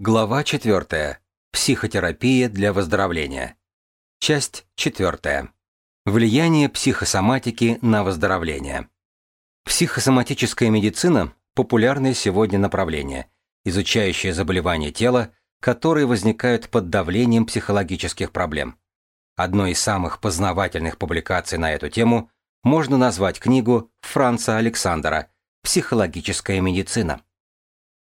Глава 4. Психотерапия для выздоровления. Часть 4. Влияние психосоматики на выздоровление. Психосоматическая медицина – популярное сегодня направление, изучающее заболевания тела, которые возникают под давлением психологических проблем. Одной из самых познавательных публикаций на эту тему можно назвать книгу Франца Александра «Психологическая медицина».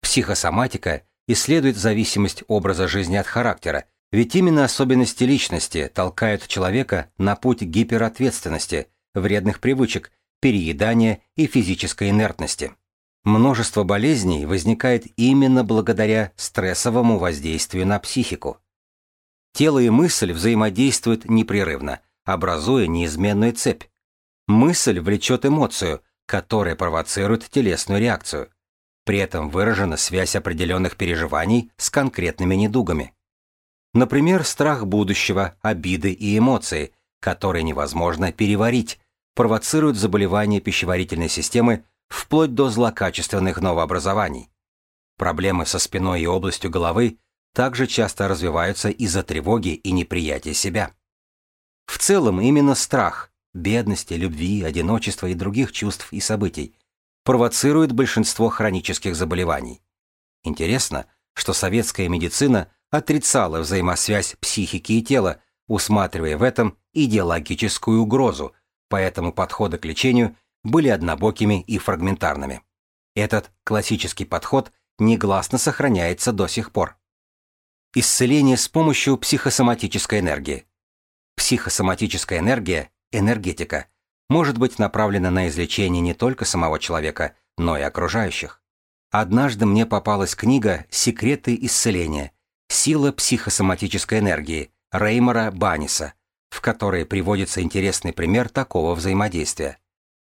Психосоматика – исследует зависимость образа жизни от характера, ведь именно особенности личности толкают человека на путь гиперответственности, вредных привычек, переедания и физической инертности. Множество болезней возникает именно благодаря стрессовому воздействию на психику. Тело и мысль взаимодействуют непрерывно, образуя неизменную цепь. Мысль влечет эмоцию, которая провоцирует телесную реакцию. При этом выражена связь определенных переживаний с конкретными недугами. Например, страх будущего, обиды и эмоции, которые невозможно переварить, провоцируют заболевания пищеварительной системы вплоть до злокачественных новообразований. Проблемы со спиной и областью головы также часто развиваются из-за тревоги и неприятия себя. В целом именно страх, бедности, любви, одиночества и других чувств и событий провоцирует большинство хронических заболеваний. Интересно, что советская медицина отрицала взаимосвязь психики и тела, усматривая в этом идеологическую угрозу, поэтому подходы к лечению были однобокими и фрагментарными. Этот классический подход негласно сохраняется до сих пор. Исцеление с помощью психосоматической энергии. Психосоматическая энергия – энергетика – может быть направлена на излечение не только самого человека, но и окружающих. Однажды мне попалась книга «Секреты исцеления. Сила психосоматической энергии» Реймора Баниса, в которой приводится интересный пример такого взаимодействия.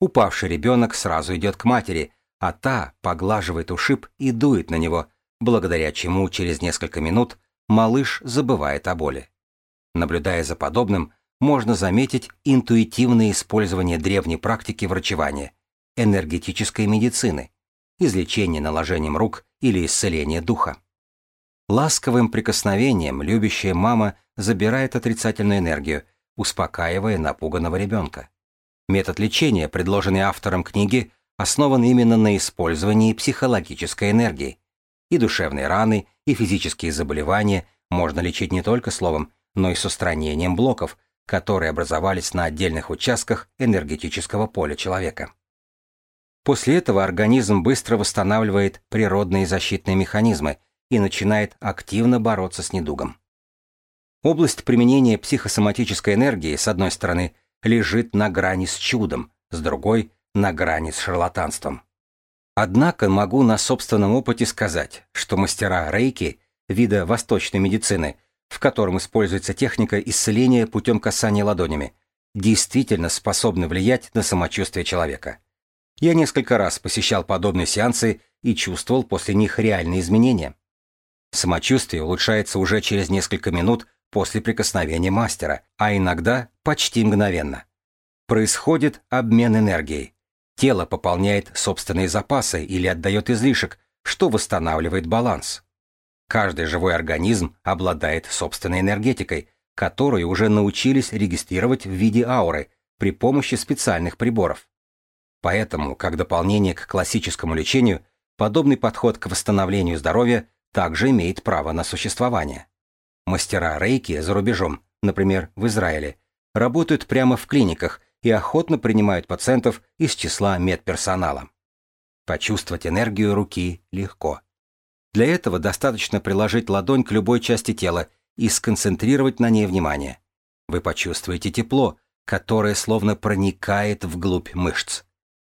Упавший ребенок сразу идет к матери, а та поглаживает ушиб и дует на него, благодаря чему через несколько минут малыш забывает о боли. Наблюдая за подобным, можно заметить интуитивное использование древней практики врачевания, энергетической медицины, излечение наложением рук или исцеление духа. Ласковым прикосновением любящая мама забирает отрицательную энергию, успокаивая напуганного ребенка. Метод лечения, предложенный автором книги, основан именно на использовании психологической энергии. И душевные раны, и физические заболевания можно лечить не только словом, но и с устранением блоков, которые образовались на отдельных участках энергетического поля человека. После этого организм быстро восстанавливает природные защитные механизмы и начинает активно бороться с недугом. Область применения психосоматической энергии, с одной стороны, лежит на грани с чудом, с другой – на грани с шарлатанством. Однако могу на собственном опыте сказать, что мастера рейки, вида восточной медицины – в котором используется техника исцеления путем касания ладонями, действительно способны влиять на самочувствие человека. Я несколько раз посещал подобные сеансы и чувствовал после них реальные изменения. Самочувствие улучшается уже через несколько минут после прикосновения мастера, а иногда почти мгновенно. Происходит обмен энергией. Тело пополняет собственные запасы или отдает излишек, что восстанавливает баланс. Каждый живой организм обладает собственной энергетикой, которую уже научились регистрировать в виде ауры при помощи специальных приборов. Поэтому, как дополнение к классическому лечению, подобный подход к восстановлению здоровья также имеет право на существование. Мастера рейки за рубежом, например, в Израиле, работают прямо в клиниках и охотно принимают пациентов из числа медперсонала. Почувствовать энергию руки легко. Для этого достаточно приложить ладонь к любой части тела и сконцентрировать на ней внимание. Вы почувствуете тепло, которое словно проникает вглубь мышц.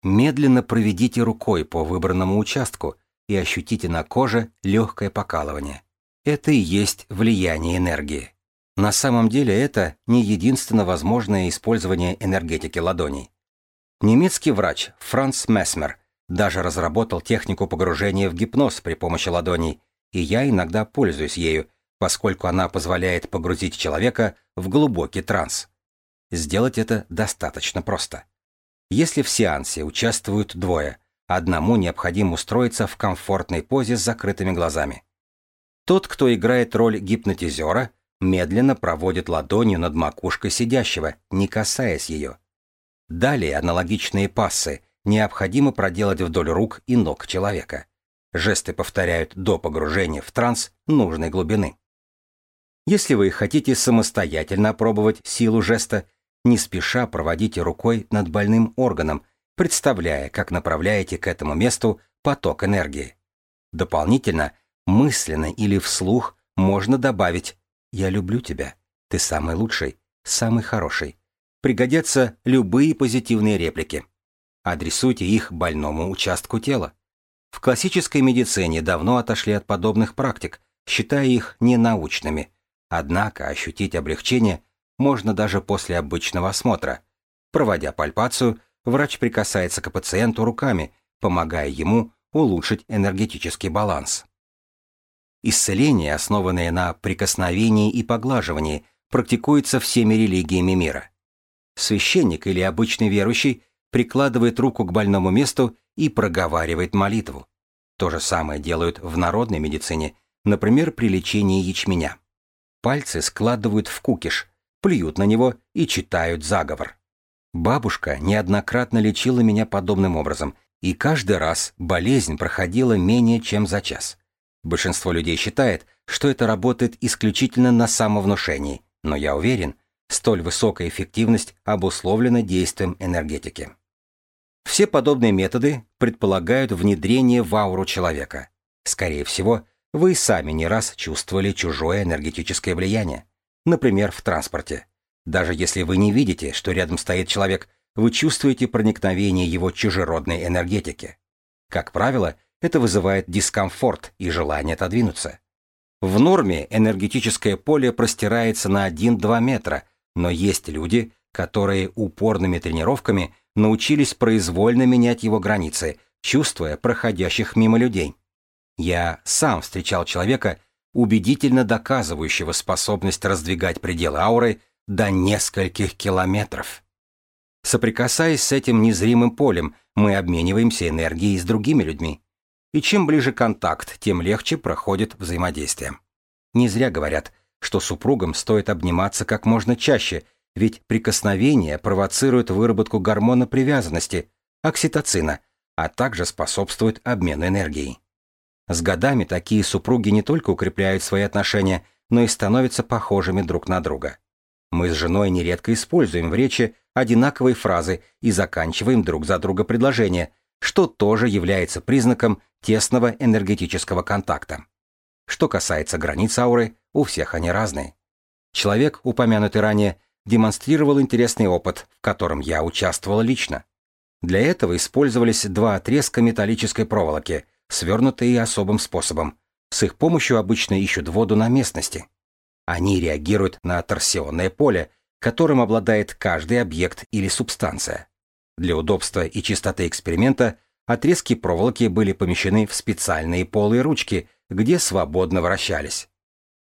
Медленно проведите рукой по выбранному участку и ощутите на коже легкое покалывание. Это и есть влияние энергии. На самом деле это не единственно возможное использование энергетики ладоней. Немецкий врач Франц Месмер даже разработал технику погружения в гипноз при помощи ладоней, и я иногда пользуюсь ею, поскольку она позволяет погрузить человека в глубокий транс. Сделать это достаточно просто. Если в сеансе участвуют двое, одному необходимо устроиться в комфортной позе с закрытыми глазами. Тот, кто играет роль гипнотизера, медленно проводит ладонью над макушкой сидящего, не касаясь ее. Далее аналогичные пассы необходимо проделать вдоль рук и ног человека. Жесты повторяют до погружения в транс нужной глубины. Если вы хотите самостоятельно опробовать силу жеста, не спеша проводите рукой над больным органом, представляя, как направляете к этому месту поток энергии. Дополнительно, мысленно или вслух можно добавить «Я люблю тебя, ты самый лучший, самый хороший». Пригодятся любые позитивные реплики. Адресуйте их больному участку тела. В классической медицине давно отошли от подобных практик, считая их ненаучными. Однако ощутить облегчение можно даже после обычного осмотра. Проводя пальпацию, врач прикасается к пациенту руками, помогая ему улучшить энергетический баланс. Исцеление, основанное на прикосновении и поглаживании, практикуется всеми религиями мира. Священник или обычный верующий прикладывает руку к больному месту и проговаривает молитву. То же самое делают в народной медицине, например, при лечении ячменя. Пальцы складывают в кукиш, плюют на него и читают заговор. Бабушка неоднократно лечила меня подобным образом, и каждый раз болезнь проходила менее чем за час. Большинство людей считает, что это работает исключительно на самовнушении, но я уверен, столь высокая эффективность обусловлена действием энергетики. Все подобные методы предполагают внедрение в ауру человека. Скорее всего, вы сами не раз чувствовали чужое энергетическое влияние. Например, в транспорте. Даже если вы не видите, что рядом стоит человек, вы чувствуете проникновение его чужеродной энергетики. Как правило, это вызывает дискомфорт и желание отодвинуться. В норме энергетическое поле простирается на 1-2 метра, но есть люди, которые упорными тренировками научились произвольно менять его границы, чувствуя проходящих мимо людей. Я сам встречал человека, убедительно доказывающего способность раздвигать пределы ауры до нескольких километров. Соприкасаясь с этим незримым полем, мы обмениваемся энергией с другими людьми. И чем ближе контакт, тем легче проходит взаимодействие. Не зря говорят, что супругам стоит обниматься как можно чаще, ведь прикосновение провоцирует выработку гормона привязанности, окситоцина, а также способствует обмену энергией. С годами такие супруги не только укрепляют свои отношения, но и становятся похожими друг на друга. Мы с женой нередко используем в речи одинаковые фразы и заканчиваем друг за друга предложения, что тоже является признаком тесного энергетического контакта. Что касается границ ауры, у всех они разные. Человек, упомянутый ранее, демонстрировал интересный опыт, в котором я участвовал лично. Для этого использовались два отрезка металлической проволоки – свернутые особым способом. С их помощью обычно ищут воду на местности. Они реагируют на торсионное поле, которым обладает каждый объект или субстанция. Для удобства и чистоты эксперимента отрезки проволоки были помещены в специальные полые ручки, где свободно вращались.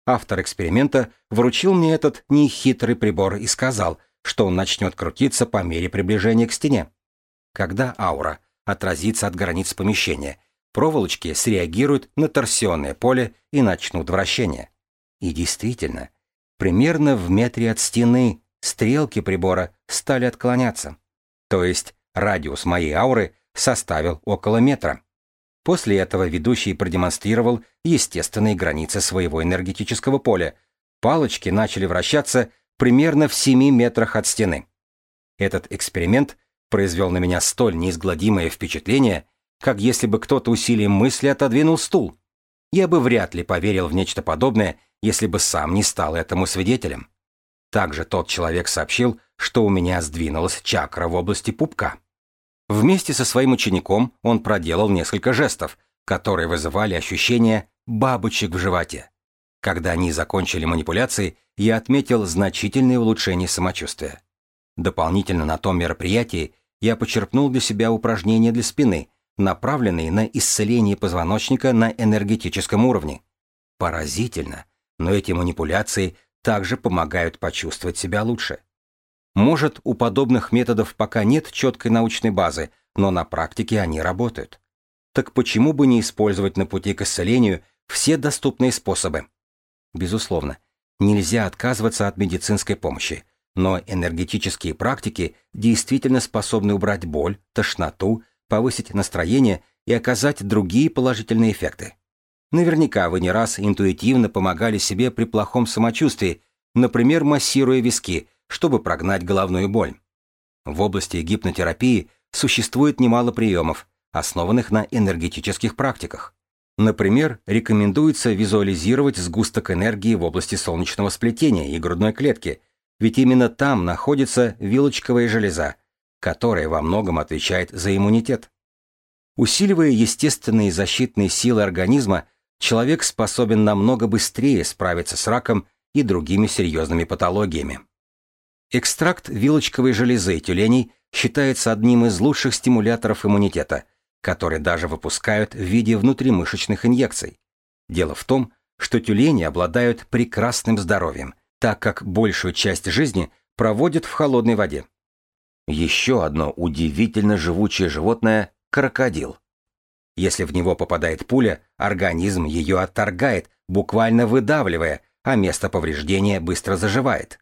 Автор эксперимента вручил мне этот нехитрый прибор и сказал, что он начнет крутиться по мере приближения к стене. Когда аура отразится от границ помещения проволочки среагируют на торсионное поле и начнут вращение. И действительно, примерно в метре от стены стрелки прибора стали отклоняться. То есть радиус моей ауры составил около метра. После этого ведущий продемонстрировал естественные границы своего энергетического поля. Палочки начали вращаться примерно в 7 метрах от стены. Этот эксперимент произвел на меня столь неизгладимое впечатление, как если бы кто-то усилием мысли отодвинул стул. Я бы вряд ли поверил в нечто подобное, если бы сам не стал этому свидетелем. Также тот человек сообщил, что у меня сдвинулась чакра в области пупка. Вместе со своим учеником он проделал несколько жестов, которые вызывали ощущение бабочек в животе. Когда они закончили манипуляции, я отметил значительное улучшение самочувствия. Дополнительно на том мероприятии я почерпнул для себя упражнения для спины, направленные на исцеление позвоночника на энергетическом уровне. Поразительно, но эти манипуляции также помогают почувствовать себя лучше. Может, у подобных методов пока нет четкой научной базы, но на практике они работают. Так почему бы не использовать на пути к исцелению все доступные способы. Безусловно, нельзя отказываться от медицинской помощи, но энергетические практики действительно способны убрать боль, тошноту, повысить настроение и оказать другие положительные эффекты. Наверняка вы не раз интуитивно помогали себе при плохом самочувствии, например, массируя виски, чтобы прогнать головную боль. В области гипнотерапии существует немало приемов, основанных на энергетических практиках. Например, рекомендуется визуализировать сгусток энергии в области солнечного сплетения и грудной клетки, ведь именно там находится вилочковая железа, которая во многом отвечает за иммунитет. Усиливая естественные защитные силы организма, человек способен намного быстрее справиться с раком и другими серьезными патологиями. Экстракт вилочковой железы тюленей считается одним из лучших стимуляторов иммунитета, который даже выпускают в виде внутримышечных инъекций. Дело в том, что тюлени обладают прекрасным здоровьем, так как большую часть жизни проводят в холодной воде. Еще одно удивительно живучее животное – крокодил. Если в него попадает пуля, организм ее отторгает, буквально выдавливая, а место повреждения быстро заживает.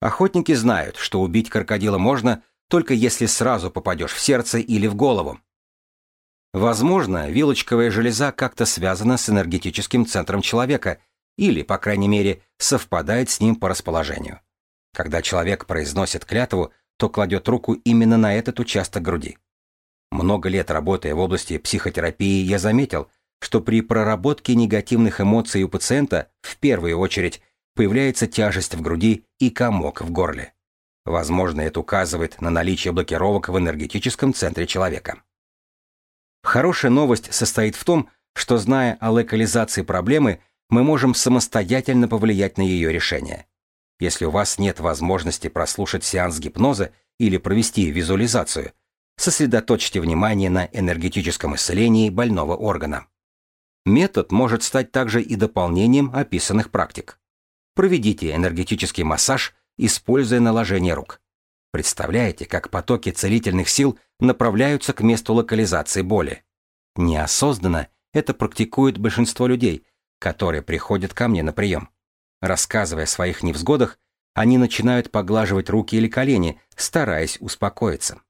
Охотники знают, что убить крокодила можно, только если сразу попадешь в сердце или в голову. Возможно, вилочковая железа как-то связана с энергетическим центром человека или, по крайней мере, совпадает с ним по расположению. Когда человек произносит клятву, то кладет руку именно на этот участок груди. Много лет работая в области психотерапии, я заметил, что при проработке негативных эмоций у пациента в первую очередь появляется тяжесть в груди и комок в горле. Возможно, это указывает на наличие блокировок в энергетическом центре человека. Хорошая новость состоит в том, что зная о локализации проблемы, мы можем самостоятельно повлиять на ее решение. Если у вас нет возможности прослушать сеанс гипноза или провести визуализацию, сосредоточьте внимание на энергетическом исцелении больного органа. Метод может стать также и дополнением описанных практик. Проведите энергетический массаж, используя наложение рук. Представляете, как потоки целительных сил направляются к месту локализации боли. Неосознанно это практикует большинство людей, которые приходят ко мне на прием. Рассказывая о своих невзгодах, они начинают поглаживать руки или колени, стараясь успокоиться.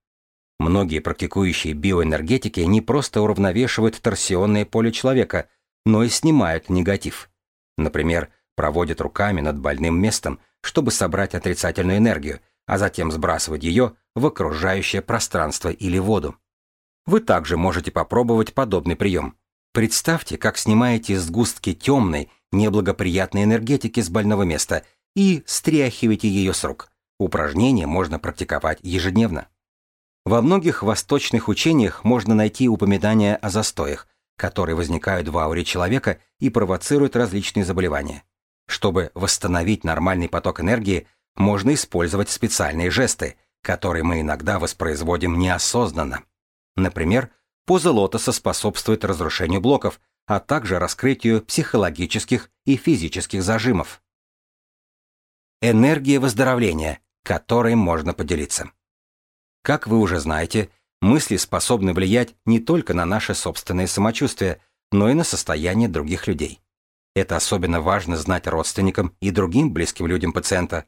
Многие практикующие биоэнергетики не просто уравновешивают торсионное поле человека, но и снимают негатив. Например, проводят руками над больным местом, чтобы собрать отрицательную энергию, а затем сбрасывать ее в окружающее пространство или воду. Вы также можете попробовать подобный прием. Представьте, как снимаете сгустки темной, неблагоприятной энергетики с больного места и стряхиваете ее с рук. Упражнение можно практиковать ежедневно. Во многих восточных учениях можно найти упоминания о застоях, которые возникают в ауре человека и провоцируют различные заболевания. Чтобы восстановить нормальный поток энергии, можно использовать специальные жесты, которые мы иногда воспроизводим неосознанно. Например, поза лотоса способствует разрушению блоков, а также раскрытию психологических и физических зажимов. Энергия выздоровления, которой можно поделиться. Как вы уже знаете, мысли способны влиять не только на наше собственное самочувствие, но и на состояние других людей. Это особенно важно знать родственникам и другим близким людям пациента.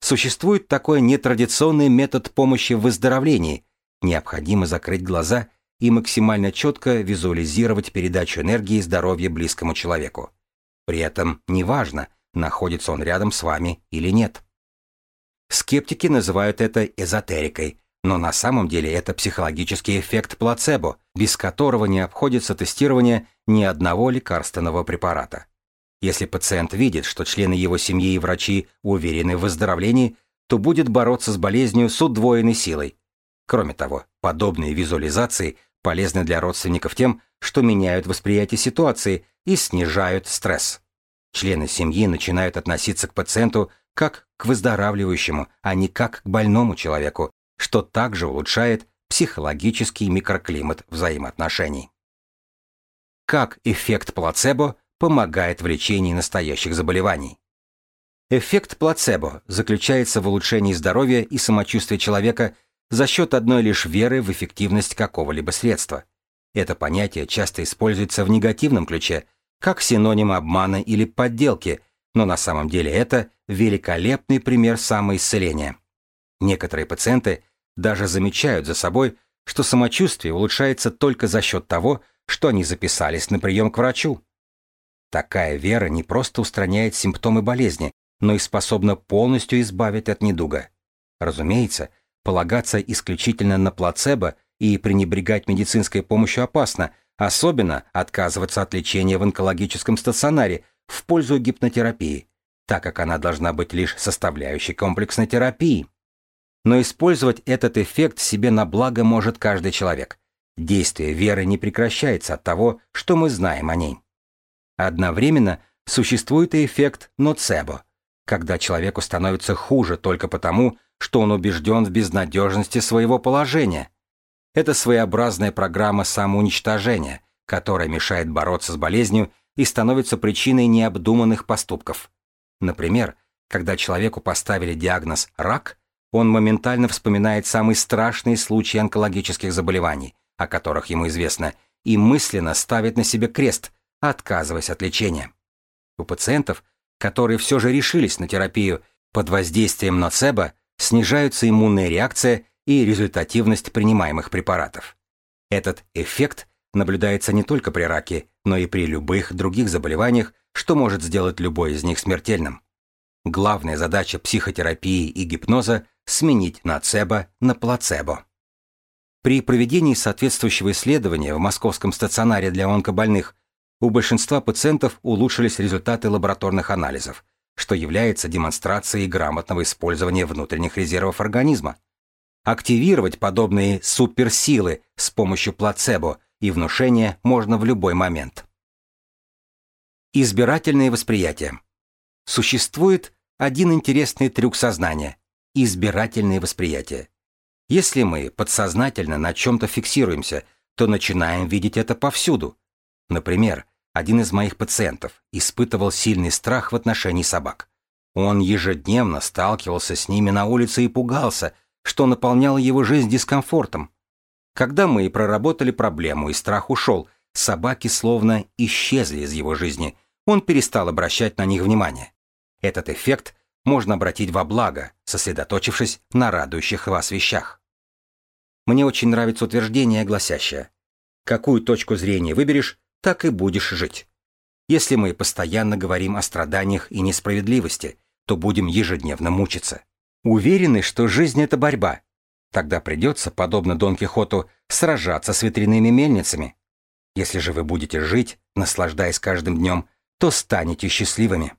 Существует такой нетрадиционный метод помощи в выздоровлении. Необходимо закрыть глаза и максимально четко визуализировать передачу энергии и здоровья близкому человеку. При этом неважно, находится он рядом с вами или нет. Скептики называют это эзотерикой, но на самом деле это психологический эффект плацебо, без которого не обходится тестирование ни одного лекарственного препарата. Если пациент видит, что члены его семьи и врачи уверены в выздоровлении, то будет бороться с болезнью с удвоенной силой. Кроме того, подобные визуализации полезны для родственников тем, что меняют восприятие ситуации и снижают стресс. Члены семьи начинают относиться к пациенту как к выздоравливающему, а не как к больному человеку, что также улучшает психологический микроклимат взаимоотношений. Как эффект плацебо помогает в лечении настоящих заболеваний? Эффект плацебо заключается в улучшении здоровья и самочувствия человека за счет одной лишь веры в эффективность какого-либо средства. Это понятие часто используется в негативном ключе, как синоним обмана или подделки, но на самом деле это великолепный пример самоисцеления. Некоторые пациенты даже замечают за собой, что самочувствие улучшается только за счет того, что они записались на прием к врачу. Такая вера не просто устраняет симптомы болезни, но и способна полностью избавить от недуга. Разумеется, полагаться исключительно на плацебо и пренебрегать медицинской помощью опасно, особенно отказываться от лечения в онкологическом стационаре в пользу гипнотерапии, так как она должна быть лишь составляющей комплексной терапии. Но использовать этот эффект себе на благо может каждый человек. Действие веры не прекращается от того, что мы знаем о ней. Одновременно существует и эффект ноцебо, когда человеку становится хуже только потому, что он убежден в безнадежности своего положения. Это своеобразная программа самоуничтожения, которая мешает бороться с болезнью и становится причиной необдуманных поступков. Например, когда человеку поставили диагноз «рак», он моментально вспоминает самые страшные случаи онкологических заболеваний, о которых ему известно, и мысленно ставит на себе крест, отказываясь от лечения. У пациентов, которые все же решились на терапию, под воздействием ноцебо снижаются иммунная реакция и результативность принимаемых препаратов. Этот эффект наблюдается не только при раке, но и при любых других заболеваниях, что может сделать любой из них смертельным. Главная задача психотерапии и гипноза сменить нацебо на плацебо. При проведении соответствующего исследования в московском стационаре для онкобольных у большинства пациентов улучшились результаты лабораторных анализов, что является демонстрацией грамотного использования внутренних резервов организма. Активировать подобные суперсилы с помощью плацебо и внушения можно в любой момент. Избирательное восприятие. Существует один интересный трюк сознания избирательное восприятие. Если мы подсознательно на чем-то фиксируемся, то начинаем видеть это повсюду. Например, один из моих пациентов испытывал сильный страх в отношении собак. Он ежедневно сталкивался с ними на улице и пугался, что наполняло его жизнь дискомфортом. Когда мы проработали проблему и страх ушел, собаки словно исчезли из его жизни, он перестал обращать на них внимание. Этот эффект можно обратить во благо, сосредоточившись на радующих вас вещах. Мне очень нравится утверждение, гласящее «Какую точку зрения выберешь, так и будешь жить». Если мы постоянно говорим о страданиях и несправедливости, то будем ежедневно мучиться. Уверены, что жизнь — это борьба. Тогда придется, подобно Дон Кихоту, сражаться с ветряными мельницами. Если же вы будете жить, наслаждаясь каждым днем, то станете счастливыми.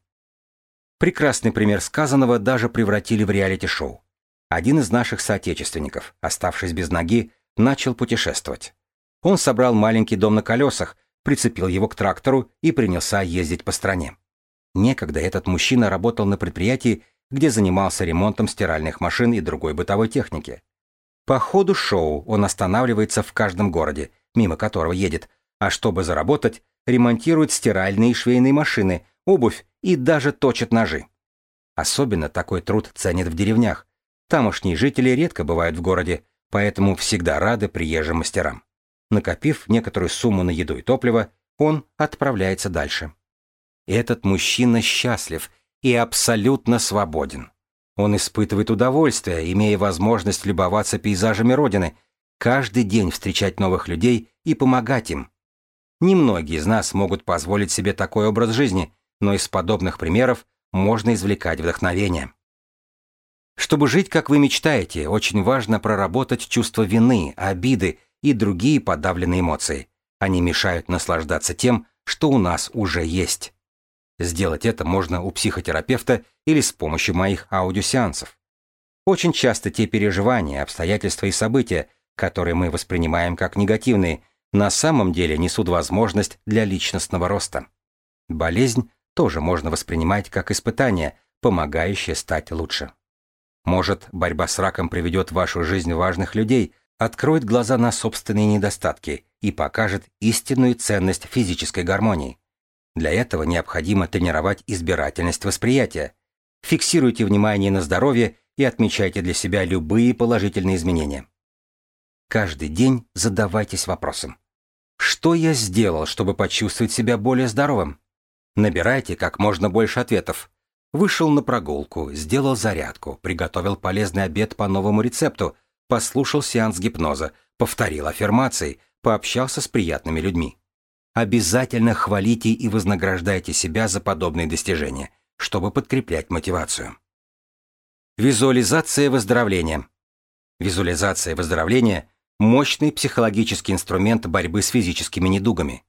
Прекрасный пример сказанного даже превратили в реалити-шоу. Один из наших соотечественников, оставшись без ноги, начал путешествовать. Он собрал маленький дом на колесах, прицепил его к трактору и принялся ездить по стране. Некогда этот мужчина работал на предприятии, где занимался ремонтом стиральных машин и другой бытовой техники. По ходу шоу он останавливается в каждом городе, мимо которого едет, а чтобы заработать, ремонтирует стиральные и швейные машины, обувь и даже точат ножи. Особенно такой труд ценят в деревнях. Тамошние жители редко бывают в городе, поэтому всегда рады приезжим мастерам. Накопив некоторую сумму на еду и топливо, он отправляется дальше. Этот мужчина счастлив и абсолютно свободен. Он испытывает удовольствие, имея возможность любоваться пейзажами Родины, каждый день встречать новых людей и помогать им. Немногие из нас могут позволить себе такой образ жизни, но из подобных примеров можно извлекать вдохновение. Чтобы жить, как вы мечтаете, очень важно проработать чувство вины, обиды и другие подавленные эмоции. Они мешают наслаждаться тем, что у нас уже есть. Сделать это можно у психотерапевта или с помощью моих аудиосеансов. Очень часто те переживания, обстоятельства и события, которые мы воспринимаем как негативные, на самом деле несут возможность для личностного роста. Болезнь тоже можно воспринимать как испытание, помогающее стать лучше. Может, борьба с раком приведет в вашу жизнь важных людей, откроет глаза на собственные недостатки и покажет истинную ценность физической гармонии. Для этого необходимо тренировать избирательность восприятия. Фиксируйте внимание на здоровье и отмечайте для себя любые положительные изменения. Каждый день задавайтесь вопросом. Что я сделал, чтобы почувствовать себя более здоровым? Набирайте как можно больше ответов. Вышел на прогулку, сделал зарядку, приготовил полезный обед по новому рецепту, послушал сеанс гипноза, повторил аффирмации, пообщался с приятными людьми. Обязательно хвалите и вознаграждайте себя за подобные достижения, чтобы подкреплять мотивацию. Визуализация выздоровления. Визуализация выздоровления – мощный психологический инструмент борьбы с физическими недугами.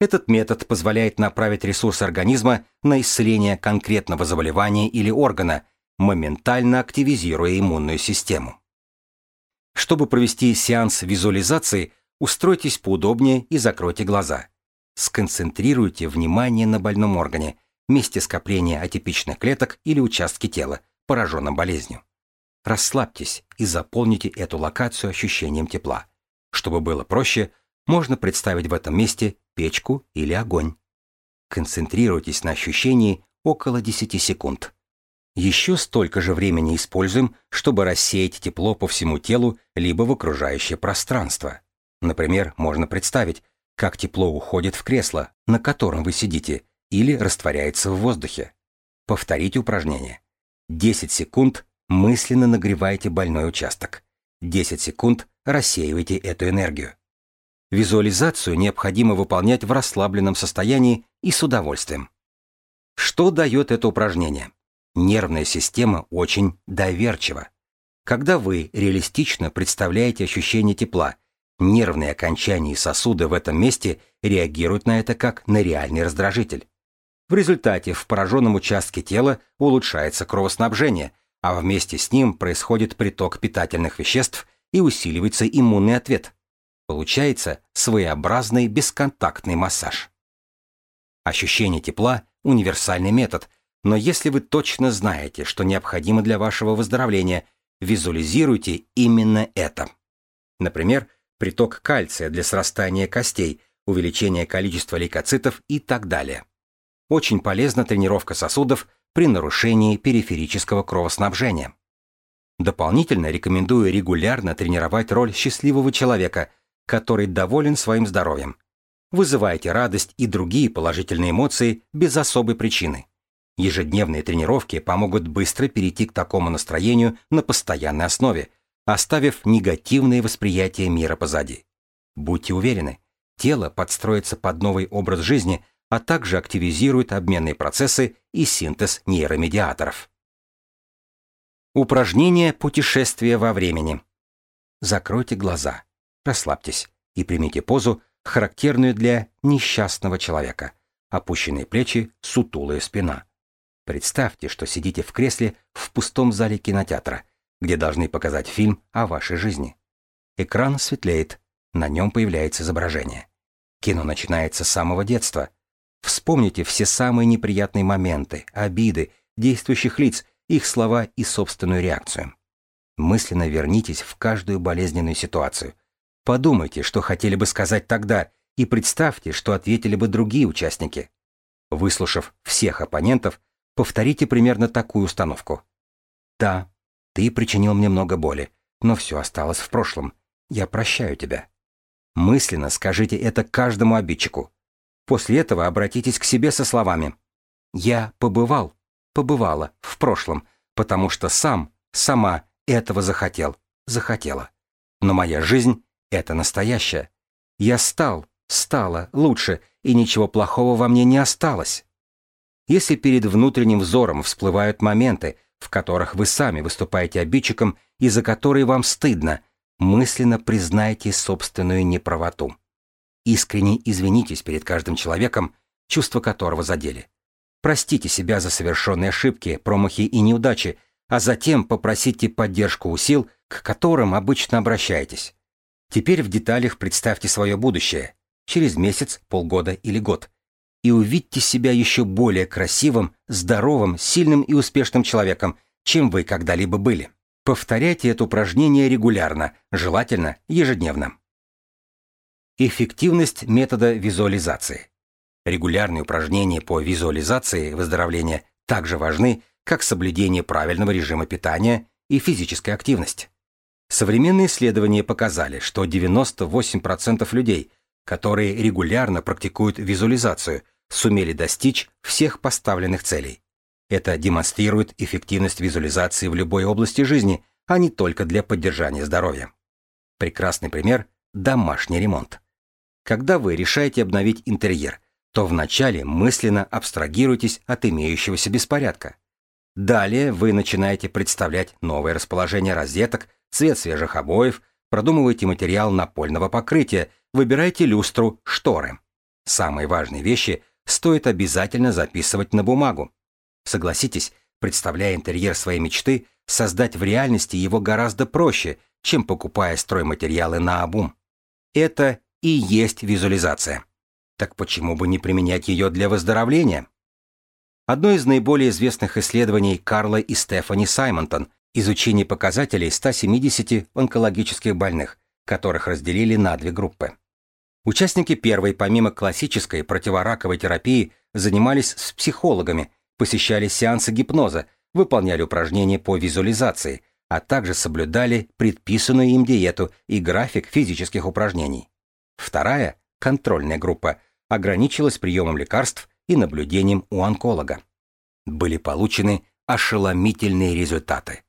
Этот метод позволяет направить ресурс организма на исцеление конкретного заболевания или органа, моментально активизируя иммунную систему. Чтобы провести сеанс визуализации, устройтесь поудобнее и закройте глаза. Сконцентрируйте внимание на больном органе, месте скопления атипичных клеток или участке тела, пораженном болезнью. Расслабьтесь и заполните эту локацию ощущением тепла. Чтобы было проще, можно представить в этом месте печку или огонь. Концентрируйтесь на ощущении около 10 секунд. Еще столько же времени используем, чтобы рассеять тепло по всему телу либо в окружающее пространство. Например, можно представить, как тепло уходит в кресло, на котором вы сидите, или растворяется в воздухе. Повторите упражнение. 10 секунд мысленно нагревайте больной участок. 10 секунд рассеивайте эту энергию. Визуализацию необходимо выполнять в расслабленном состоянии и с удовольствием. Что дает это упражнение? Нервная система очень доверчива. Когда вы реалистично представляете ощущение тепла, нервные окончания и сосуды в этом месте реагируют на это как на реальный раздражитель. В результате в пораженном участке тела улучшается кровоснабжение, а вместе с ним происходит приток питательных веществ и усиливается иммунный ответ. Получается своеобразный бесконтактный массаж. Ощущение тепла – универсальный метод, но если вы точно знаете, что необходимо для вашего выздоровления, визуализируйте именно это. Например, приток кальция для срастания костей, увеличение количества лейкоцитов и так далее. Очень полезна тренировка сосудов при нарушении периферического кровоснабжения. Дополнительно рекомендую регулярно тренировать роль счастливого человека, который доволен своим здоровьем. Вызывайте радость и другие положительные эмоции без особой причины. Ежедневные тренировки помогут быстро перейти к такому настроению на постоянной основе, оставив негативное восприятие мира позади. Будьте уверены, тело подстроится под новый образ жизни, а также активизирует обменные процессы и синтез нейромедиаторов. Упражнение путешествия во времени. Закройте глаза, расслабьтесь и примите позу, характерную для несчастного человека. Опущенные плечи, сутулая спина. Представьте, что сидите в кресле в пустом зале кинотеатра, где должны показать фильм о вашей жизни. Экран светлеет, на нем появляется изображение. Кино начинается с самого детства – Вспомните все самые неприятные моменты, обиды, действующих лиц, их слова и собственную реакцию. Мысленно вернитесь в каждую болезненную ситуацию. Подумайте, что хотели бы сказать тогда, и представьте, что ответили бы другие участники. Выслушав всех оппонентов, повторите примерно такую установку. «Да, ты причинил мне много боли, но все осталось в прошлом. Я прощаю тебя». Мысленно скажите это каждому обидчику. После этого обратитесь к себе со словами «Я побывал, побывала в прошлом, потому что сам, сама этого захотел, захотела. Но моя жизнь — это настоящая. Я стал, стала лучше, и ничего плохого во мне не осталось». Если перед внутренним взором всплывают моменты, в которых вы сами выступаете обидчиком и за которые вам стыдно, мысленно признайте собственную неправоту. Искренне извинитесь перед каждым человеком, чувства которого задели. Простите себя за совершенные ошибки, промахи и неудачи, а затем попросите поддержку у сил, к которым обычно обращаетесь. Теперь в деталях представьте свое будущее, через месяц, полгода или год, и увидьте себя еще более красивым, здоровым, сильным и успешным человеком, чем вы когда-либо были. Повторяйте это упражнение регулярно, желательно ежедневно. Эффективность метода визуализации. Регулярные упражнения по визуализации выздоровления также важны, как соблюдение правильного режима питания и физическая активность. Современные исследования показали, что 98% людей, которые регулярно практикуют визуализацию, сумели достичь всех поставленных целей. Это демонстрирует эффективность визуализации в любой области жизни, а не только для поддержания здоровья. Прекрасный пример – домашний ремонт. Когда вы решаете обновить интерьер, то вначале мысленно абстрагируйтесь от имеющегося беспорядка. Далее вы начинаете представлять новое расположение розеток, цвет свежих обоев, продумываете материал напольного покрытия, выбираете люстру, шторы. Самые важные вещи стоит обязательно записывать на бумагу. Согласитесь, представляя интерьер своей мечты, создать в реальности его гораздо проще, чем покупая стройматериалы на обум. Это и есть визуализация. Так почему бы не применять ее для выздоровления? Одно из наиболее известных исследований Карла и Стефани Саймонтон – изучение показателей 170 онкологических больных, которых разделили на две группы. Участники первой, помимо классической противораковой терапии, занимались с психологами, посещали сеансы гипноза, выполняли упражнения по визуализации, а также соблюдали предписанную им диету и график физических упражнений. Вторая, контрольная группа, ограничилась приемом лекарств и наблюдением у онколога. Были получены ошеломительные результаты.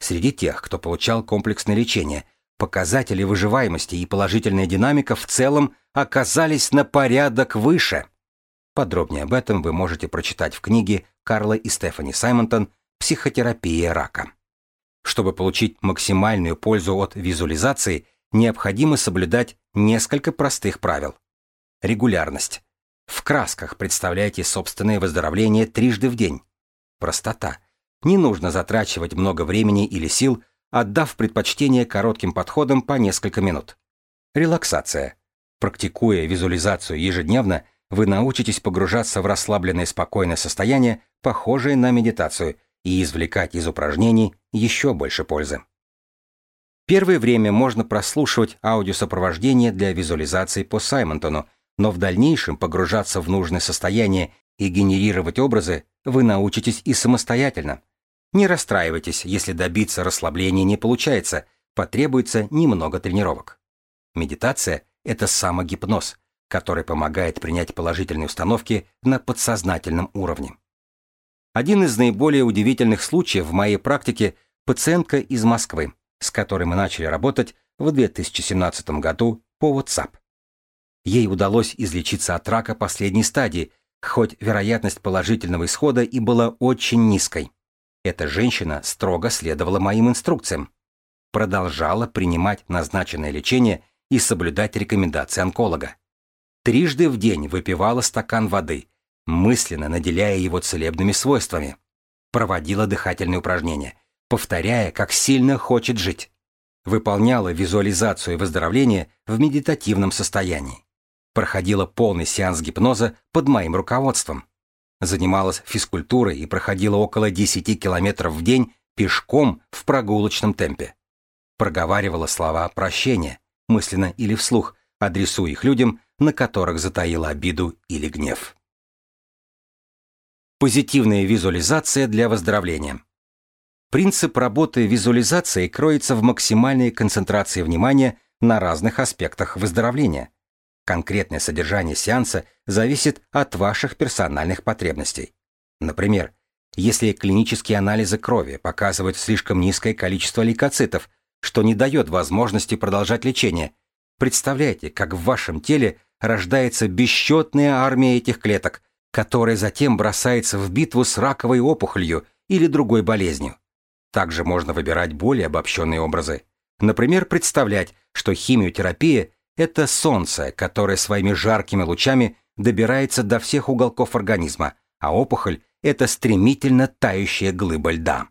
Среди тех, кто получал комплексное лечение, показатели выживаемости и положительная динамика в целом оказались на порядок выше. Подробнее об этом вы можете прочитать в книге Карла и Стефани Саймонтон «Психотерапия рака». Чтобы получить максимальную пользу от визуализации, необходимо соблюдать несколько простых правил. Регулярность. В красках представляйте собственное выздоровление трижды в день. Простота. Не нужно затрачивать много времени или сил, отдав предпочтение коротким подходам по несколько минут. Релаксация. Практикуя визуализацию ежедневно, вы научитесь погружаться в расслабленное спокойное состояние, похожее на медитацию, и извлекать из упражнений еще больше пользы. Первое время можно прослушивать аудиосопровождение для визуализации по Саймонтону, но в дальнейшем погружаться в нужное состояние и генерировать образы вы научитесь и самостоятельно. Не расстраивайтесь, если добиться расслабления не получается, потребуется немного тренировок. Медитация – это самогипноз, который помогает принять положительные установки на подсознательном уровне. Один из наиболее удивительных случаев в моей практике – пациентка из Москвы, с которой мы начали работать в 2017 году по WhatsApp. Ей удалось излечиться от рака последней стадии, хоть вероятность положительного исхода и была очень низкой. Эта женщина строго следовала моим инструкциям. Продолжала принимать назначенное лечение и соблюдать рекомендации онколога. Трижды в день выпивала стакан воды, мысленно наделяя его целебными свойствами. Проводила дыхательные упражнения, повторяя, как сильно хочет жить. Выполняла визуализацию выздоровления в медитативном состоянии проходила полный сеанс гипноза под моим руководством. Занималась физкультурой и проходила около 10 километров в день пешком в прогулочном темпе. Проговаривала слова прощения, мысленно или вслух, адресуя их людям, на которых затаила обиду или гнев. Позитивная визуализация для выздоровления. Принцип работы визуализации кроется в максимальной концентрации внимания на разных аспектах выздоровления – Конкретное содержание сеанса зависит от ваших персональных потребностей. Например, если клинические анализы крови показывают слишком низкое количество лейкоцитов, что не дает возможности продолжать лечение, представляйте, как в вашем теле рождается бесчетная армия этих клеток, которая затем бросается в битву с раковой опухолью или другой болезнью. Также можно выбирать более обобщенные образы. Например, представлять, что химиотерапия это солнце, которое своими жаркими лучами добирается до всех уголков организма, а опухоль – это стремительно тающая глыба льда.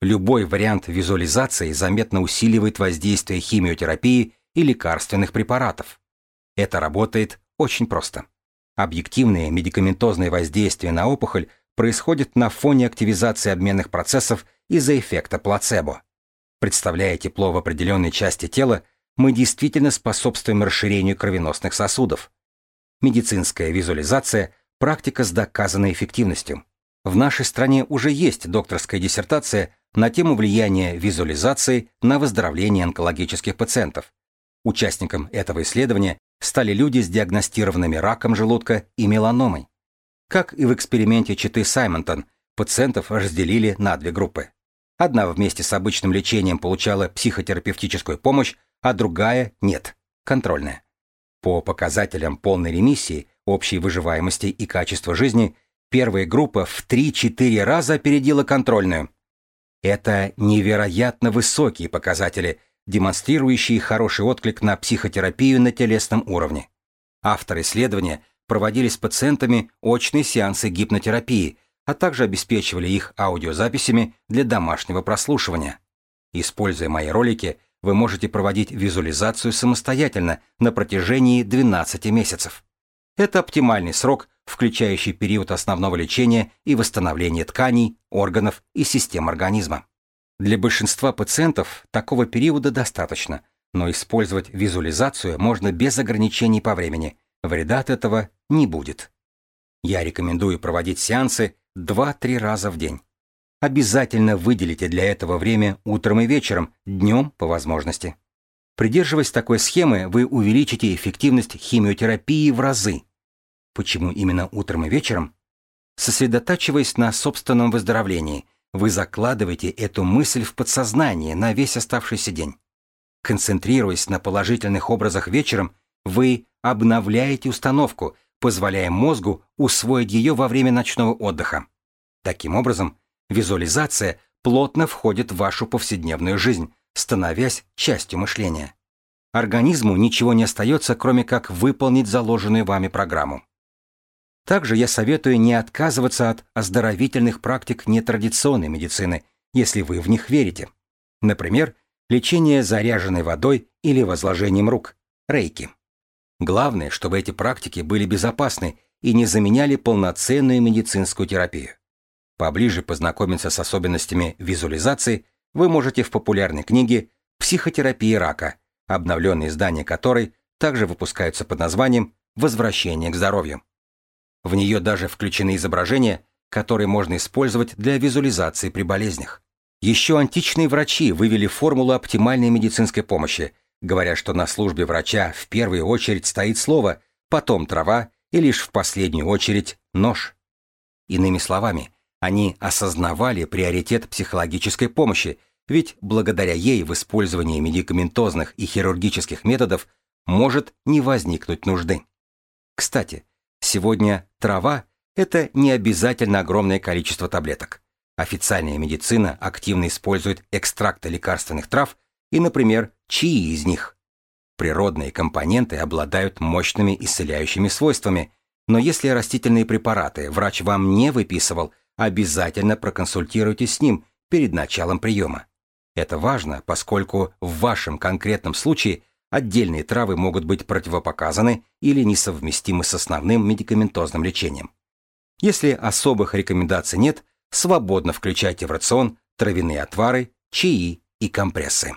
Любой вариант визуализации заметно усиливает воздействие химиотерапии и лекарственных препаратов. Это работает очень просто. Объективное медикаментозное воздействие на опухоль происходит на фоне активизации обменных процессов из-за эффекта плацебо. Представляя тепло в определенной части тела, мы действительно способствуем расширению кровеносных сосудов. Медицинская визуализация – практика с доказанной эффективностью. В нашей стране уже есть докторская диссертация на тему влияния визуализации на выздоровление онкологических пациентов. Участникам этого исследования стали люди с диагностированными раком желудка и меланомой. Как и в эксперименте Читы Саймонтон, пациентов разделили на две группы. Одна вместе с обычным лечением получала психотерапевтическую помощь, а другая – нет, контрольная. По показателям полной ремиссии, общей выживаемости и качества жизни, первая группа в 3-4 раза опередила контрольную. Это невероятно высокие показатели, демонстрирующие хороший отклик на психотерапию на телесном уровне. Авторы исследования проводили с пациентами очные сеансы гипнотерапии, а также обеспечивали их аудиозаписями для домашнего прослушивания. Используя мои ролики, вы можете проводить визуализацию самостоятельно на протяжении 12 месяцев. Это оптимальный срок, включающий период основного лечения и восстановления тканей, органов и систем организма. Для большинства пациентов такого периода достаточно, но использовать визуализацию можно без ограничений по времени. Вреда от этого не будет. Я рекомендую проводить сеансы 2-3 раза в день. Обязательно выделите для этого время утром и вечером, днем по возможности. Придерживаясь такой схемы, вы увеличите эффективность химиотерапии в разы. Почему именно утром и вечером? Сосредотачиваясь на собственном выздоровлении, вы закладываете эту мысль в подсознание на весь оставшийся день. Концентрируясь на положительных образах вечером, вы обновляете установку, позволяя мозгу усвоить ее во время ночного отдыха. Таким образом, Визуализация плотно входит в вашу повседневную жизнь, становясь частью мышления. Организму ничего не остается, кроме как выполнить заложенную вами программу. Также я советую не отказываться от оздоровительных практик нетрадиционной медицины, если вы в них верите. Например, лечение заряженной водой или возложением рук, рейки. Главное, чтобы эти практики были безопасны и не заменяли полноценную медицинскую терапию. Поближе познакомиться с особенностями визуализации вы можете в популярной книге «Психотерапия рака», обновленные издания которой также выпускаются под названием «Возвращение к здоровью». В нее даже включены изображения, которые можно использовать для визуализации при болезнях. Еще античные врачи вывели формулу оптимальной медицинской помощи, говоря, что на службе врача в первую очередь стоит слово, потом трава и лишь в последнюю очередь нож. Иными словами, они осознавали приоритет психологической помощи, ведь благодаря ей в использовании медикаментозных и хирургических методов может не возникнуть нужды. Кстати, сегодня трава – это не обязательно огромное количество таблеток. Официальная медицина активно использует экстракты лекарственных трав и, например, чаи из них. Природные компоненты обладают мощными исцеляющими свойствами, но если растительные препараты врач вам не выписывал, обязательно проконсультируйтесь с ним перед началом приема. Это важно, поскольку в вашем конкретном случае отдельные травы могут быть противопоказаны или несовместимы с основным медикаментозным лечением. Если особых рекомендаций нет, свободно включайте в рацион травяные отвары, чаи и компрессы.